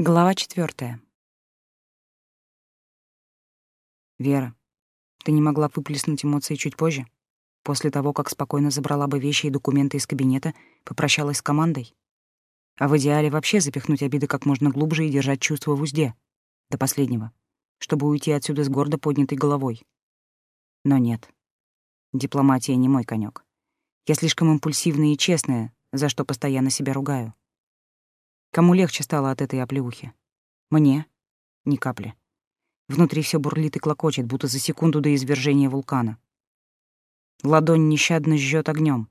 Глава четвертая. Вера, ты не могла выплеснуть эмоции чуть позже? После того, как спокойно забрала бы вещи и документы из кабинета, попрощалась с командой? А в идеале вообще запихнуть обиды как можно глубже и держать чувства в узде. До последнего. Чтобы уйти отсюда с гордо поднятой головой. Но нет. Дипломатия не мой конек. Я слишком импульсивная и честная, за что постоянно себя ругаю. Кому легче стало от этой оплеухи? Мне? Ни капли. Внутри все бурлит и клокочет, будто за секунду до извержения вулкана. Ладонь нещадно жжет огнем,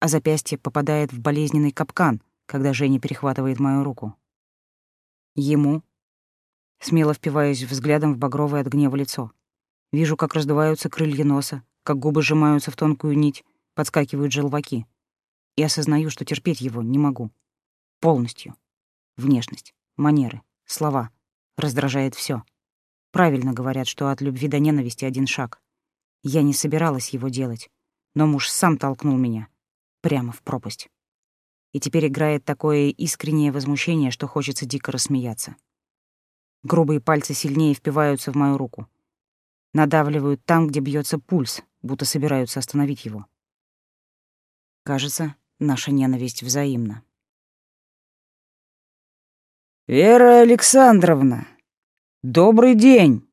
а запястье попадает в болезненный капкан, когда Женя перехватывает мою руку. Ему? Смело впиваюсь взглядом в багровое от гнева лицо. Вижу, как раздуваются крылья носа, как губы сжимаются в тонкую нить, подскакивают желваки. И осознаю, что терпеть его не могу. Полностью. Внешность, манеры, слова. Раздражает все. Правильно говорят, что от любви до ненависти один шаг. Я не собиралась его делать, но муж сам толкнул меня. Прямо в пропасть. И теперь играет такое искреннее возмущение, что хочется дико рассмеяться. Грубые пальцы сильнее впиваются в мою руку. Надавливают там, где бьется пульс, будто собираются остановить его. Кажется, наша ненависть взаимна. «Вера Александровна, добрый день!»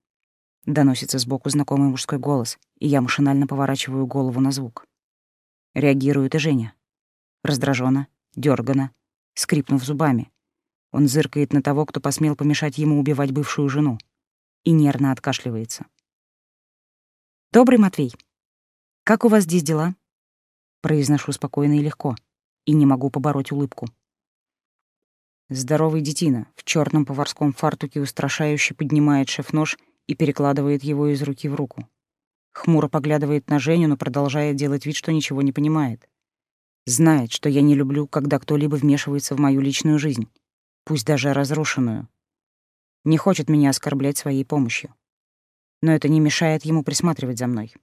Доносится сбоку знакомый мужской голос, и я машинально поворачиваю голову на звук. Реагирует и Женя. Раздраженно, дёрганно, скрипнув зубами. Он зыркает на того, кто посмел помешать ему убивать бывшую жену, и нервно откашливается. «Добрый Матвей, как у вас здесь дела?» Произношу спокойно и легко, и не могу побороть улыбку. Здоровый детина в черном поварском фартуке устрашающе поднимает шеф-нож и перекладывает его из руки в руку. Хмуро поглядывает на Женю, но продолжает делать вид, что ничего не понимает. Знает, что я не люблю, когда кто-либо вмешивается в мою личную жизнь, пусть даже разрушенную. Не хочет меня оскорблять своей помощью. Но это не мешает ему присматривать за мной.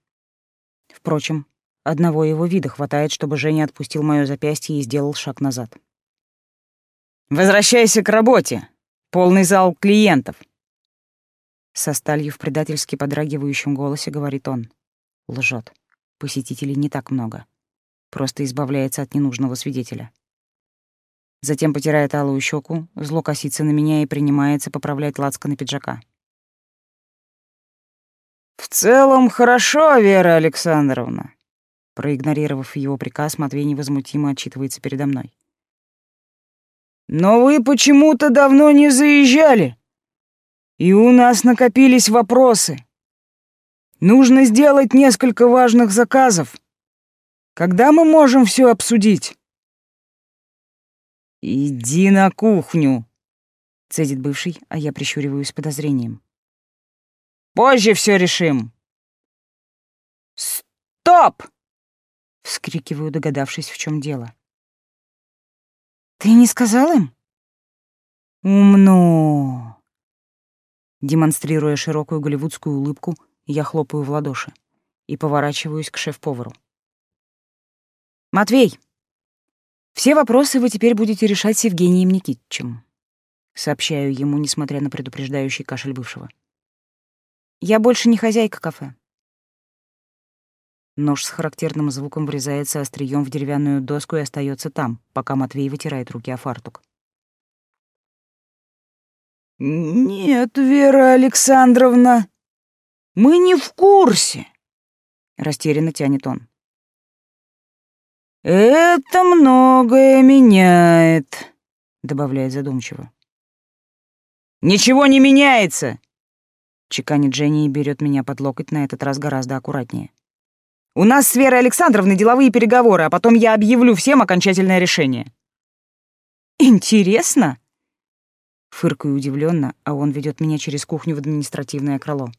Впрочем, одного его вида хватает, чтобы Женя отпустил моё запястье и сделал шаг назад. Возвращайся к работе. Полный зал клиентов. Со сталью в предательски подрагивающем голосе говорит он. Лжет. Посетителей не так много. Просто избавляется от ненужного свидетеля. Затем потирает алую щеку, зло косится на меня и принимается поправлять на пиджака. «В целом хорошо, Вера Александровна», проигнорировав его приказ, Матвей невозмутимо отчитывается передо мной. Но вы почему-то давно не заезжали. И у нас накопились вопросы. Нужно сделать несколько важных заказов. Когда мы можем все обсудить? Иди на кухню, цедит бывший, а я прищуриваюсь подозрением. Позже все решим. Стоп! вскрикиваю, догадавшись, в чем дело. «Ты не сказал им?» «Умно!» Демонстрируя широкую голливудскую улыбку, я хлопаю в ладоши и поворачиваюсь к шеф-повару. «Матвей, все вопросы вы теперь будете решать с Евгением Никитичем», сообщаю ему, несмотря на предупреждающий кашель бывшего. «Я больше не хозяйка кафе. Нож с характерным звуком врезается острием в деревянную доску и остается там, пока Матвей вытирает руки о фартук. «Нет, Вера Александровна, мы не в курсе», — растерянно тянет он. «Это многое меняет», — добавляет задумчиво. «Ничего не меняется!» — чеканит Женя и берет меня под локоть на этот раз гораздо аккуратнее. У нас с Верой Александровной деловые переговоры, а потом я объявлю всем окончательное решение». «Интересно?» Фыркаю удивленно, а он ведет меня через кухню в административное крыло.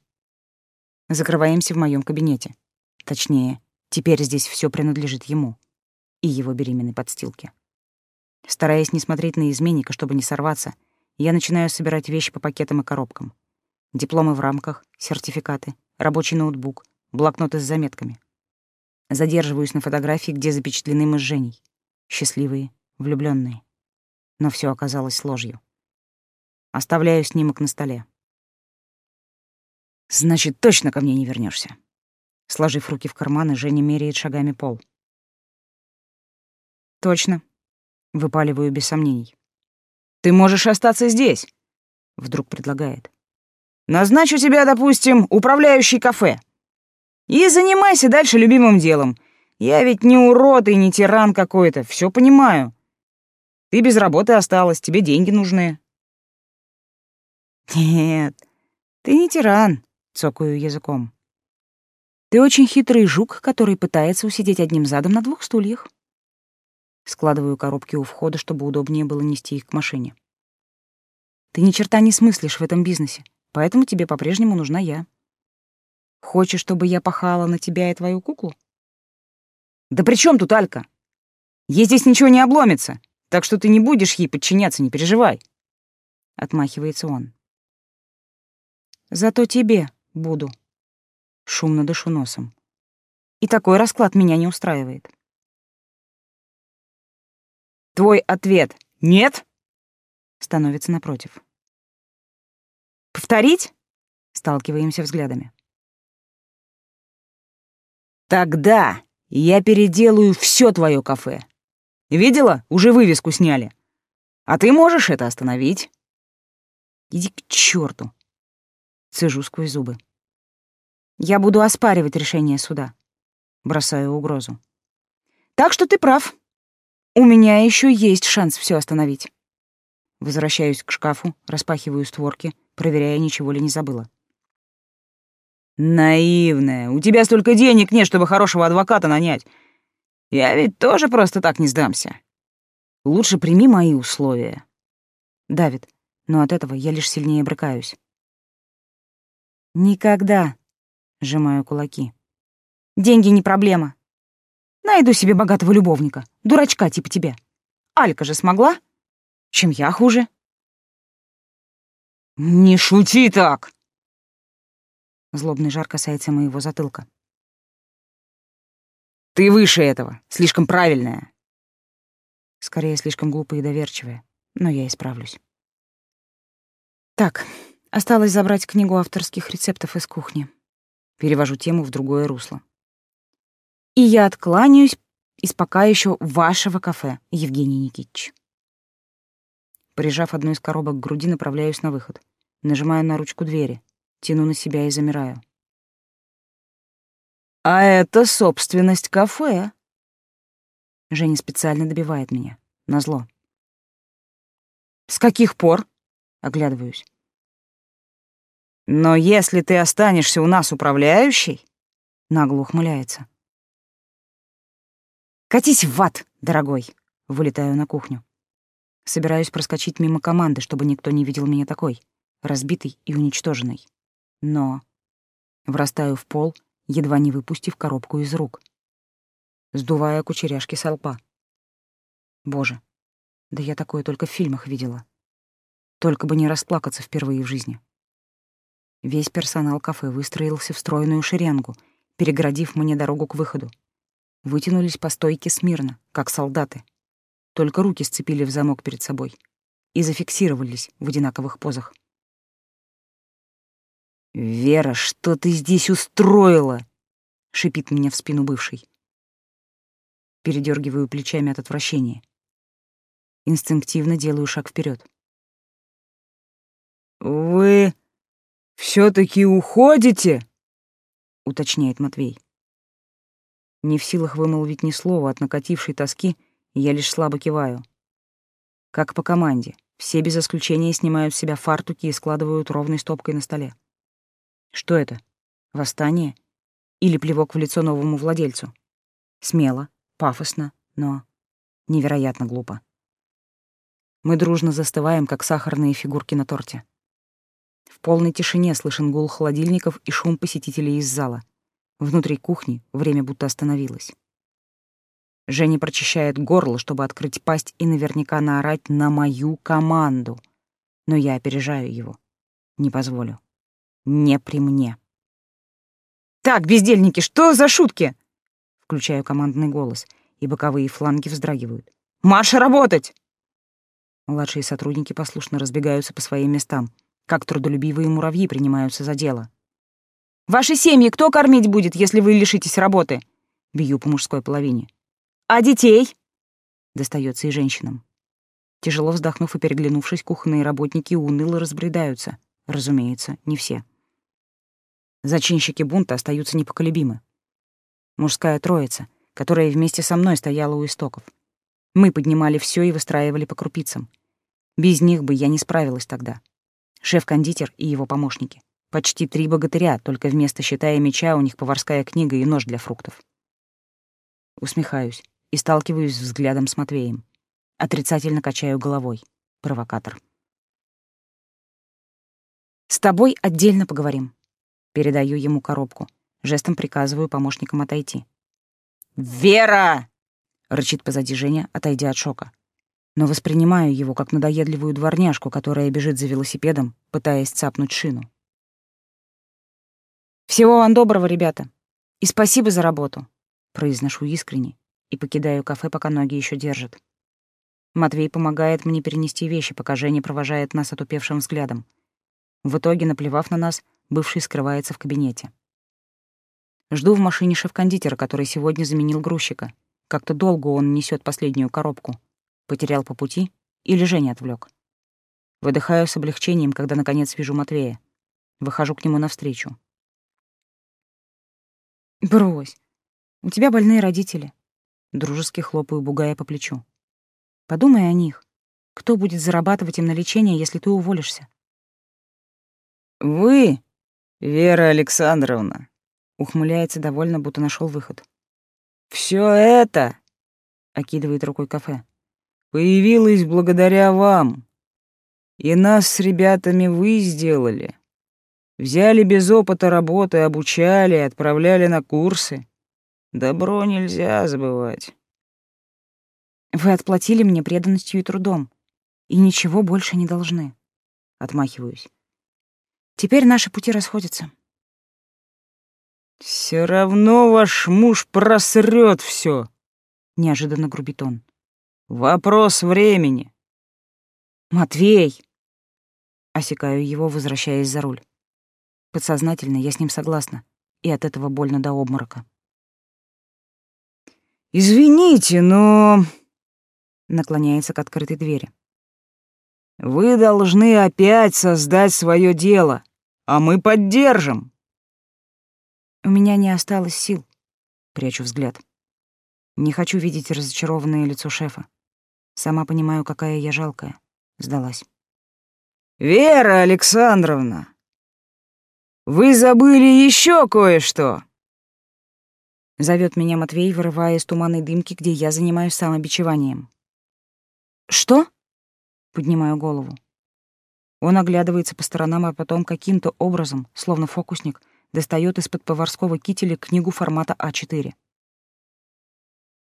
Закрываемся в моем кабинете. Точнее, теперь здесь все принадлежит ему и его беременной подстилке. Стараясь не смотреть на изменника, чтобы не сорваться, я начинаю собирать вещи по пакетам и коробкам. Дипломы в рамках, сертификаты, рабочий ноутбук, блокноты с заметками. Задерживаюсь на фотографии, где запечатлены мы с Женей. Счастливые, влюбленные. Но все оказалось ложью. Оставляю снимок на столе. Значит, точно ко мне не вернешься. Сложив руки в карманы, Женя меряет шагами пол. Точно. Выпаливаю без сомнений. Ты можешь остаться здесь, вдруг предлагает. Назначу тебя, допустим, управляющий кафе. И занимайся дальше любимым делом. Я ведь не урод и не тиран какой-то, все понимаю. Ты без работы осталась, тебе деньги нужны. Нет, ты не тиран, цокаю языком. Ты очень хитрый жук, который пытается усидеть одним задом на двух стульях. Складываю коробки у входа, чтобы удобнее было нести их к машине. Ты ни черта не смыслишь в этом бизнесе. Поэтому тебе по-прежнему нужна я. Хочешь, чтобы я пахала на тебя и твою куклу? Да при чем тут Алька? Ей здесь ничего не обломится, так что ты не будешь ей подчиняться, не переживай. Отмахивается он. Зато тебе буду. Шумно дышу носом. И такой расклад меня не устраивает. Твой ответ «нет» становится напротив. Повторить? Сталкиваемся взглядами. Тогда я переделаю все твое кафе. Видела? Уже вывеску сняли. А ты можешь это остановить? Иди к черту. Цежу сквозь зубы. Я буду оспаривать решение суда. Бросаю угрозу. Так что ты прав. У меня еще есть шанс все остановить. Возвращаюсь к шкафу, распахиваю створки, проверяя, ничего ли не забыла. «Наивная, у тебя столько денег нет, чтобы хорошего адвоката нанять. Я ведь тоже просто так не сдамся. Лучше прими мои условия». Давид, но от этого я лишь сильнее брыкаюсь. «Никогда», — сжимаю кулаки. «Деньги не проблема. Найду себе богатого любовника, дурачка типа тебя. Алька же смогла?» чем я хуже. «Не шути так!» Злобный жар касается моего затылка. «Ты выше этого, слишком правильная!» Скорее, слишком глупая и доверчивая, но я исправлюсь. Так, осталось забрать книгу авторских рецептов из кухни. Перевожу тему в другое русло. И я откланяюсь из пока еще вашего кафе, Евгений Никитич. Прижав одну из коробок к груди, направляюсь на выход. Нажимаю на ручку двери, тяну на себя и замираю. «А это собственность кафе!» Женя специально добивает меня. Назло. «С каких пор?» — оглядываюсь. «Но если ты останешься у нас управляющей...» — нагло ухмыляется. «Катись в ад, дорогой!» — вылетаю на кухню. Собираюсь проскочить мимо команды, чтобы никто не видел меня такой, разбитой и уничтоженной. Но врастаю в пол, едва не выпустив коробку из рук, сдувая кучеряшки со лба. Боже, да я такое только в фильмах видела. Только бы не расплакаться впервые в жизни. Весь персонал кафе выстроился в стройную шеренгу, перегородив мне дорогу к выходу. Вытянулись по стойке смирно, как солдаты только руки сцепили в замок перед собой и зафиксировались в одинаковых позах. «Вера, что ты здесь устроила?» — шипит мне в спину бывший. Передергиваю плечами от отвращения. Инстинктивно делаю шаг вперед. «Вы все таки уходите?» — уточняет Матвей. Не в силах вымолвить ни слова от накатившей тоски — я лишь слабо киваю. Как по команде, все без исключения снимают с себя фартуки и складывают ровной стопкой на столе. Что это? Восстание? Или плевок в лицо новому владельцу? Смело, пафосно, но невероятно глупо. Мы дружно застываем, как сахарные фигурки на торте. В полной тишине слышен гул холодильников и шум посетителей из зала. Внутри кухни время будто остановилось. Женя прочищает горло, чтобы открыть пасть и наверняка наорать на мою команду. Но я опережаю его. Не позволю. Не при мне. «Так, бездельники, что за шутки?» Включаю командный голос, и боковые фланги вздрагивают. «Марш работать!» Младшие сотрудники послушно разбегаются по своим местам, как трудолюбивые муравьи принимаются за дело. «Ваши семьи кто кормить будет, если вы лишитесь работы?» Бью по мужской половине. «А детей?» Достается и женщинам. Тяжело вздохнув и переглянувшись, кухонные работники уныло разбредаются. Разумеется, не все. Зачинщики бунта остаются непоколебимы. Мужская троица, которая вместе со мной стояла у истоков. Мы поднимали все и выстраивали по крупицам. Без них бы я не справилась тогда. Шеф-кондитер и его помощники. Почти три богатыря, только вместо щита и меча у них поварская книга и нож для фруктов. Усмехаюсь и сталкиваюсь взглядом с Матвеем. Отрицательно качаю головой. Провокатор. «С тобой отдельно поговорим». Передаю ему коробку. Жестом приказываю помощникам отойти. «Вера!» — рычит позади Женя, отойдя от шока. Но воспринимаю его как надоедливую дворняжку, которая бежит за велосипедом, пытаясь цапнуть шину. «Всего вам доброго, ребята, и спасибо за работу», — произношу искренне и покидаю кафе, пока ноги еще держат. Матвей помогает мне перенести вещи, пока Женя провожает нас отупевшим взглядом. В итоге, наплевав на нас, бывший скрывается в кабинете. Жду в машине шеф-кондитера, который сегодня заменил грузчика. Как-то долго он несет последнюю коробку. Потерял по пути или Женя отвлек. Выдыхаю с облегчением, когда наконец вижу Матвея. Выхожу к нему навстречу. «Брось. У тебя больные родители». Дружески хлопаю Бугая по плечу. «Подумай о них. Кто будет зарабатывать им на лечение, если ты уволишься?» «Вы, Вера Александровна», — ухмыляется довольно, будто нашел выход. «Всё это», — окидывает рукой кафе, — «появилось благодаря вам. И нас с ребятами вы сделали. Взяли без опыта работы, обучали, отправляли на курсы. Добро нельзя забывать. Вы отплатили мне преданностью и трудом, и ничего больше не должны. Отмахиваюсь. Теперь наши пути расходятся. Все равно ваш муж просрет все, неожиданно грубит он. Вопрос времени. Матвей! Осекаю его, возвращаясь за руль. Подсознательно я с ним согласна, и от этого больно до обморока. «Извините, но...» Наклоняется к открытой двери. «Вы должны опять создать свое дело, а мы поддержим». У меня не осталось сил. Прячу взгляд. Не хочу видеть разочарованное лицо шефа. Сама понимаю, какая я жалкая. Сдалась. «Вера Александровна, вы забыли еще кое-что!» Зовет меня Матвей, вырывая из туманной дымки, где я занимаюсь самобичеванием. «Что?» — поднимаю голову. Он оглядывается по сторонам, а потом каким-то образом, словно фокусник, достает из-под поварского кителя книгу формата А4.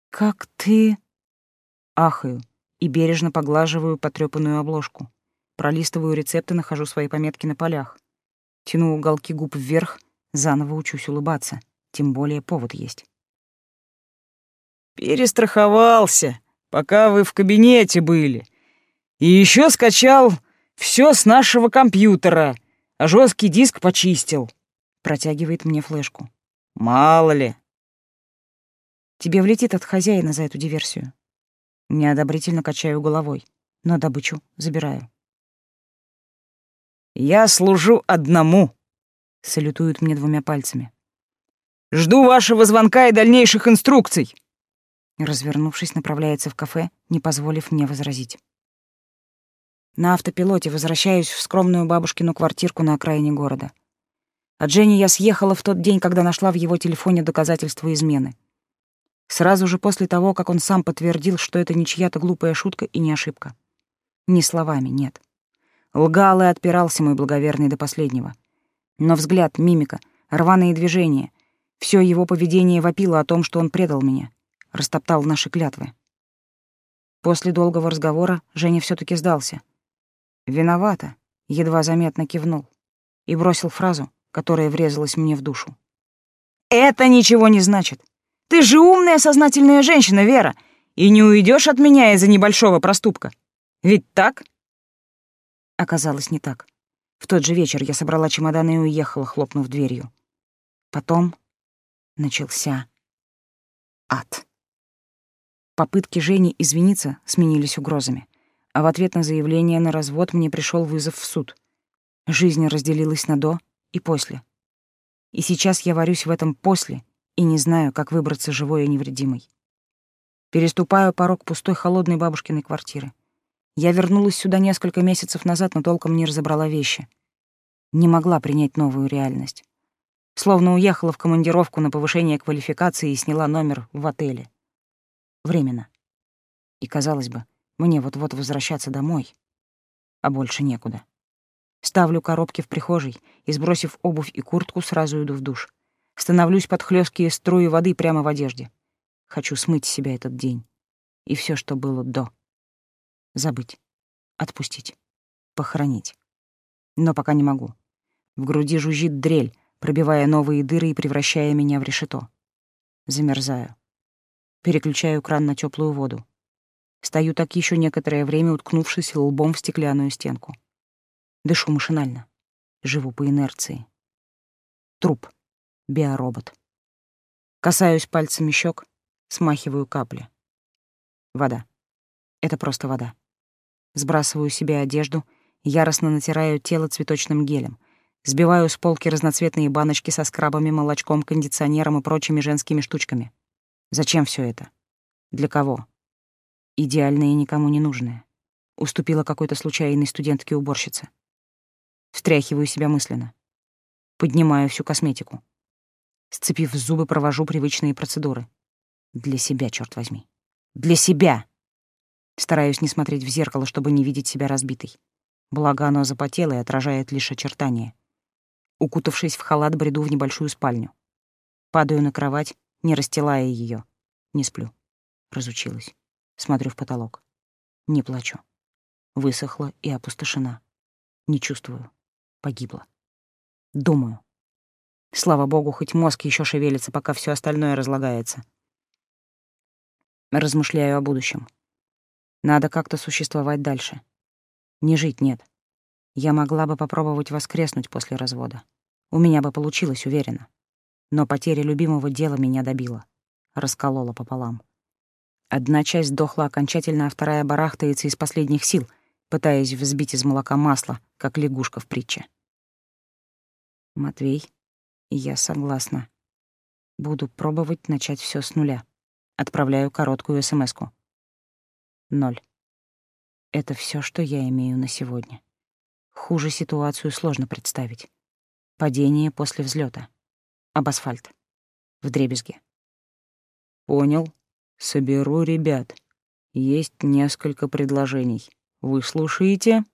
«Как ты...» Ахаю и бережно поглаживаю потрёпанную обложку. Пролистываю рецепты, нахожу свои пометки на полях. Тяну уголки губ вверх, заново учусь улыбаться. Тем более повод есть. «Перестраховался, пока вы в кабинете были. И еще скачал все с нашего компьютера, а жесткий диск почистил». Протягивает мне флешку. «Мало ли». «Тебе влетит от хозяина за эту диверсию». Неодобрительно качаю головой, но добычу забираю. «Я служу одному», — салютует мне двумя пальцами. «Жду вашего звонка и дальнейших инструкций». Развернувшись, направляется в кафе, не позволив мне возразить. На автопилоте возвращаюсь в скромную бабушкину квартирку на окраине города. От Жени я съехала в тот день, когда нашла в его телефоне доказательства измены. Сразу же после того, как он сам подтвердил, что это не чья-то глупая шутка и не ошибка. Ни словами, нет. Лгал и отпирался мой благоверный до последнего. Но взгляд, мимика, рваные движения — все его поведение вопило о том, что он предал меня, растоптал наши клятвы. После долгого разговора Женя все таки сдался. «Виновата», — едва заметно кивнул и бросил фразу, которая врезалась мне в душу. «Это ничего не значит. Ты же умная, сознательная женщина, Вера, и не уйдешь от меня из-за небольшого проступка. Ведь так? Оказалось, не так. В тот же вечер я собрала чемоданы и уехала, хлопнув дверью. Потом начался ад. Попытки Жени извиниться сменились угрозами, а в ответ на заявление на развод мне пришел вызов в суд. Жизнь разделилась на «до» и «после». И сейчас я варюсь в этом «после» и не знаю, как выбраться живой и невредимой. Переступаю порог пустой холодной бабушкиной квартиры. Я вернулась сюда несколько месяцев назад, но толком не разобрала вещи. Не могла принять новую реальность. Словно уехала в командировку на повышение квалификации и сняла номер в отеле. Временно. И, казалось бы, мне вот-вот возвращаться домой, а больше некуда. Ставлю коробки в прихожей и, сбросив обувь и куртку, сразу иду в душ. Становлюсь под хлёсткие струи воды прямо в одежде. Хочу смыть с себя этот день. И все, что было до. Забыть. Отпустить. Похоронить. Но пока не могу. В груди жужжит дрель, пробивая новые дыры и превращая меня в решето. Замерзаю. Переключаю кран на теплую воду. Стою так еще некоторое время, уткнувшись лбом в стеклянную стенку. Дышу машинально. Живу по инерции. Труп. Биоробот. Касаюсь пальцами щек, смахиваю капли. Вода. Это просто вода. Сбрасываю себе одежду, яростно натираю тело цветочным гелем, сбиваю с полки разноцветные баночки со скрабами, молочком, кондиционером и прочими женскими штучками. Зачем все это? Для кого? Идеальное и никому не нужное. Уступила какой-то случайной студентке-уборщице. Встряхиваю себя мысленно. Поднимаю всю косметику. Сцепив зубы, провожу привычные процедуры. Для себя, черт возьми. Для себя! Стараюсь не смотреть в зеркало, чтобы не видеть себя разбитой. Благо оно запотело и отражает лишь очертания. Укутавшись в халат, бреду в небольшую спальню. Падаю на кровать, не расстилая ее. Не сплю. Разучилась. Смотрю в потолок. Не плачу. Высохла и опустошена. Не чувствую. Погибла. Думаю. Слава богу, хоть мозг еще шевелится, пока все остальное разлагается. Размышляю о будущем. Надо как-то существовать дальше. Не жить нет. Я могла бы попробовать воскреснуть после развода. У меня бы получилось, уверена. Но потеря любимого дела меня добила. Расколола пополам. Одна часть дохла окончательно, а вторая барахтается из последних сил, пытаясь взбить из молока масло, как лягушка в притче. Матвей, я согласна. Буду пробовать начать все с нуля. Отправляю короткую смс-ку. Ноль. Это все, что я имею на сегодня. Хуже ситуацию сложно представить. Падение после взлета об асфальт. В дребезге. Понял. Соберу ребят. Есть несколько предложений. Вы слушаете?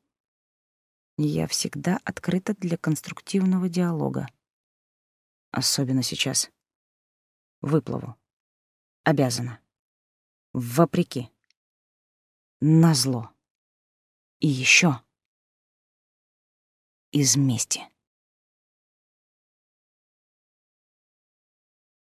Я всегда открыта для конструктивного диалога. Особенно сейчас. Выплыву. Обязана. Вопреки. Назло. И еще из мести.